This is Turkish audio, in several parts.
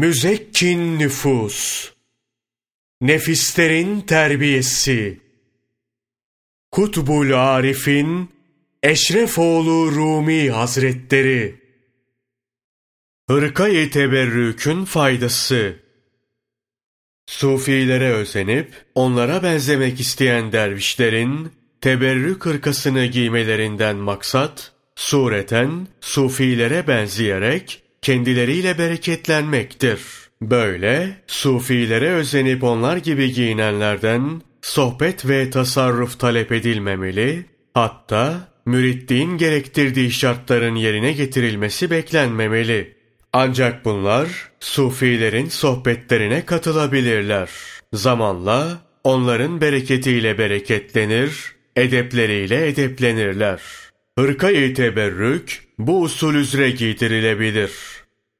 Müzekkin nüfus, nefislerin terbiyesi, Kutbul Arif'in Eşrefoğlu Rumi Hazretleri, Hırkayı teberrükün faydası, Sufilere özenip onlara benzemek isteyen dervişlerin teberrük hırkasını giymelerinden maksat, sureten sufilere benzeyerek kendileriyle bereketlenmektir. Böyle sufilere özenip onlar gibi giyinenlerden sohbet ve tasarruf talep edilmemeli, hatta müritliğin gerektirdiği şartların yerine getirilmesi beklenmemeli. Ancak bunlar sufilerin sohbetlerine katılabilirler. Zamanla onların bereketiyle bereketlenir, edepleriyle edeplenirler. Hırkayı teberrük bu usul üzere giydirilebilir.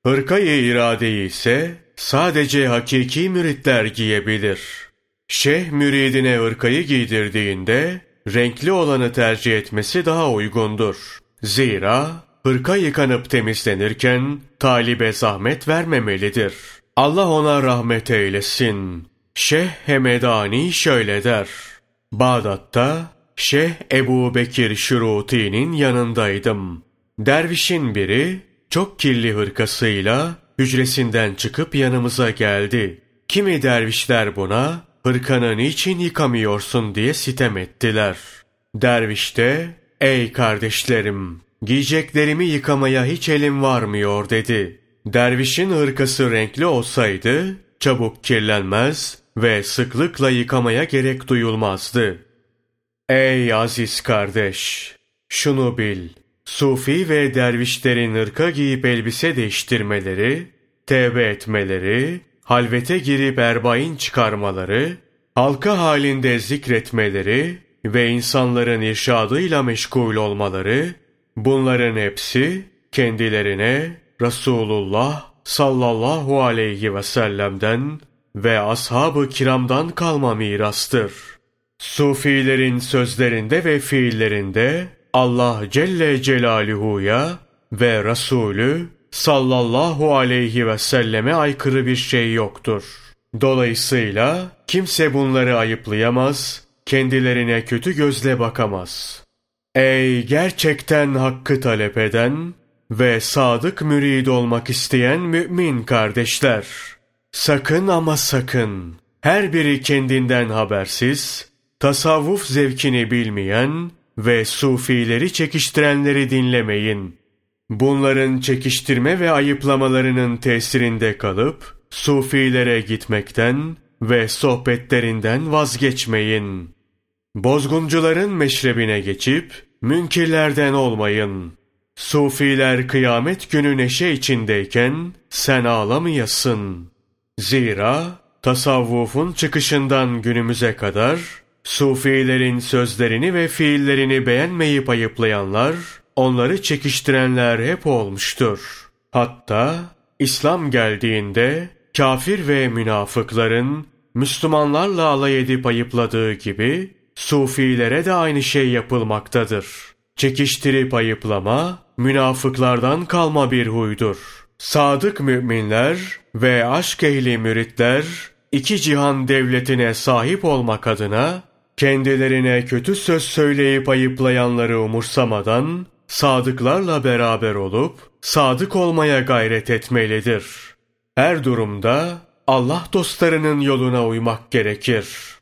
Hırkayı iradeyi ise sadece hakiki müritler giyebilir. Şeyh müridine hırkayı giydirdiğinde renkli olanı tercih etmesi daha uygundur. Zira hırka yıkanıp temizlenirken talibe zahmet vermemelidir. Allah ona rahmet eylesin. Şeyh Hemedani şöyle der. Bağdat'ta Şeyh Ebu Bekir Şuruti'nin yanındaydım. Dervişin biri çok kirli hırkasıyla hücresinden çıkıp yanımıza geldi. Kimi dervişler buna hırkanı niçin yıkamıyorsun diye sitem ettiler. Derviş de ey kardeşlerim giyeceklerimi yıkamaya hiç elim varmıyor dedi. Dervişin hırkası renkli olsaydı çabuk kirlenmez ve sıklıkla yıkamaya gerek duyulmazdı. Ey aziz kardeş! Şunu bil, Sufi ve dervişlerin ırka giyip elbise değiştirmeleri, tevbe etmeleri, halvete girip erbain çıkarmaları, halka halinde zikretmeleri ve insanların irşadıyla meşgul olmaları, bunların hepsi kendilerine Resulullah sallallahu aleyhi ve sellem'den ve ashab-ı kiramdan kalma mirastır. Sufilerin sözlerinde ve fiillerinde Allah Celle Celaluhu'ya ve Resulü sallallahu aleyhi ve selleme aykırı bir şey yoktur. Dolayısıyla kimse bunları ayıplayamaz, kendilerine kötü gözle bakamaz. Ey gerçekten hakkı talep eden ve sadık mürid olmak isteyen mümin kardeşler! Sakın ama sakın, her biri kendinden habersiz, tasavvuf zevkini bilmeyen ve sufileri çekiştirenleri dinlemeyin. Bunların çekiştirme ve ayıplamalarının tesirinde kalıp, sufilere gitmekten ve sohbetlerinden vazgeçmeyin. Bozguncuların meşrebine geçip, münkirlerden olmayın. Sufiler kıyamet günü neşe içindeyken, sen ağlamayasın. Zira, tasavvufun çıkışından günümüze kadar, Sufilerin sözlerini ve fiillerini beğenmeyip ayıplayanlar, onları çekiştirenler hep olmuştur. Hatta İslam geldiğinde kafir ve münafıkların Müslümanlarla alay edip ayıpladığı gibi Sufilere de aynı şey yapılmaktadır. Çekiştirip ayıplama münafıklardan kalma bir huydur. Sadık müminler ve aşk ehli müritler iki cihan devletine sahip olmak adına kendilerine kötü söz söyleyip ayıplayanları umursamadan sadıklarla beraber olup sadık olmaya gayret etmelidir. Her durumda Allah dostlarının yoluna uymak gerekir.''